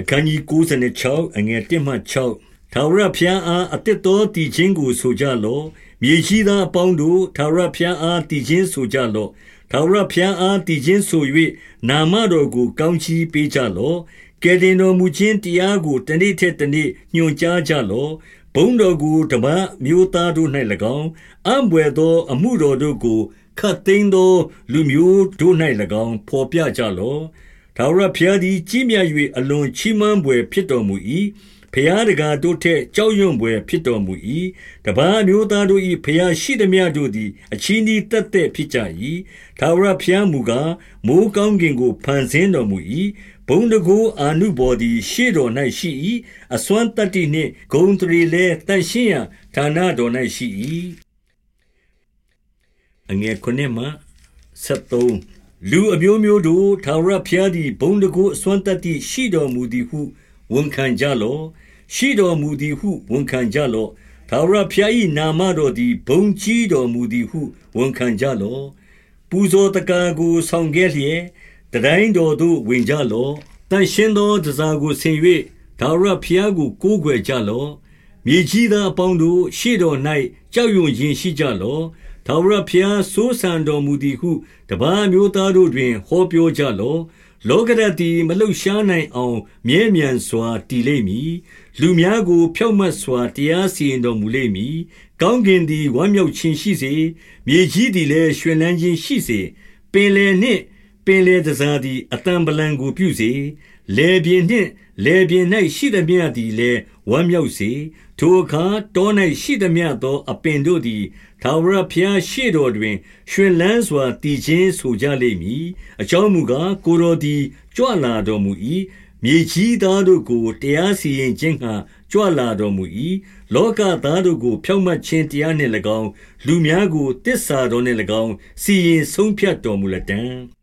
အခန်းကြီး96အငယ်1မှ6ထာဝရဘုရားအားအတစ်တော်တည်ခြင်းကိုဆိုကြလော့မြေရှိသားအပေါင်းတို့ထာဝရဘုရားအားတည်ခြင်းဆိုကြလော့ထာဝရဘုရားအားတည်ခြင်းဆို၍နာမတော်ကိုကောင်းချီးပေးကြလော့ကယ်တင်တော်မူခြင်းတရားကိုတနေ့ထက်တနေ့ညွှန်ကြားကြလော့ဘုံတော်ကိုတပတ်မျိုးသားတို့၌၎င်းအံ့ဘွယ်သော အမှုတော်တို့ကိုခတ်သိမ်းသော လူမျိုးတို့၌၎င်းဖော်ပြကြလော့ ထာဝရဘုရားသည် ကြီးမြတ်၍အလွန်ချီးမွမ်းဖွယ် ဖြစ်တော်မူ၏။ဘုရားတကာတို့ထက် ကြောက်ရွံ့ဖွယ် ဖြစ်တော်မူ၏။တပါးမျိုးသားတို့၏ဘုရားရှိသမျှတို့သည် အချီးနှီးသက်သက်ဖြစ်ကြ၏။ထာဝရဘုရားမူကား မိုးကောင်းကင်ကို ဖန်ဆင်းတော်မူ၏။ဘုံတကူအာနုဘော်သည် ရှေ့တော်၌ရှိ၏။အစွမ်းတတ္တိနှင့် ဂုံတရီလည်းတန်ရှင်းရာဌာနတော်၌ရှိ၏။အငယ်ခုနှစ်မှ73 လူအမျိုးမျိုးတို့ထာဝရဘုရားသည်ဘုံတကိုအစွမ်းတတ္တိရှိတော်မူသည်ဟုဝန်ခံကြလော့ရှိတော်မူသည်ဟုဝန်ခံကြလော့ထာဝရဘုရား၏နာမတော်သည်ဘုံကြီးတော်မူသည်ဟုဝန်ခံကြလော့ပူဇော်တကာကိုဆောင်ခဲ့လျက်တတိုင်းတော်သို့ဝင်ကြလော့တန်ရှင်းသောတစားကိုဆင်၍ထာဝရဘုရားကိုကိုးကွယ်ကြလော့ မြေကြီးသားအပေါင်းတို့ရှေ့တော်၌ကြောက်ရွံ့ခြင်းရှိကြလော့ထာဝရဘုရားစိုးစံတော်မူသည်ဟုတပါးမျိုးသားတို့တွင် ဟောပြောကြလော့လောကရတည်မလှုပ်ရှားနိုင်အောင် မြဲမြံစွာတည်လိမ့်မည်လူများကို ဖြောက်မတ်စွာတရားစီရင်တော်မူလိမ့်မည်ကောင်းကင်သည်ဝမ်းမြောက်ခြင်းရှိစေမြေကြီးသည်လည်းရွှင်လန်းခြင်းရှိစေပင်လယ်နှင့် ပင်လယ်တစားသည်အတံပလံကိုပြုစေလေပြင်းနှင့်လေပြင်း၌ရှိသမျှသည်လည်းဝမ်းမြောက်စေထိုအခါတော၌ရှိသမျှသော အပင်တို့သည်ထာဝရဘုရားရှေ့တော်တွင်ရွှင်လန်းစွာတည်ခြင်းဆိုကြလိမ့်မည်အကြောင်းမူကားကိုတော်သည်ကြွလာတော်မူ၏မြေကြီးသားတို့ကိုတရားစီရင်ခြင်းငှာကြွလာတော်မူ၏လောကသားတို့ကို ဖြောင့်မတ်ခြင်းတရားနှင့်၎င်းလူများကိုတစ္ဆာတော်နှင့်၎င်းစီရင်ဆုံးဖြတ်တော်မူလတံ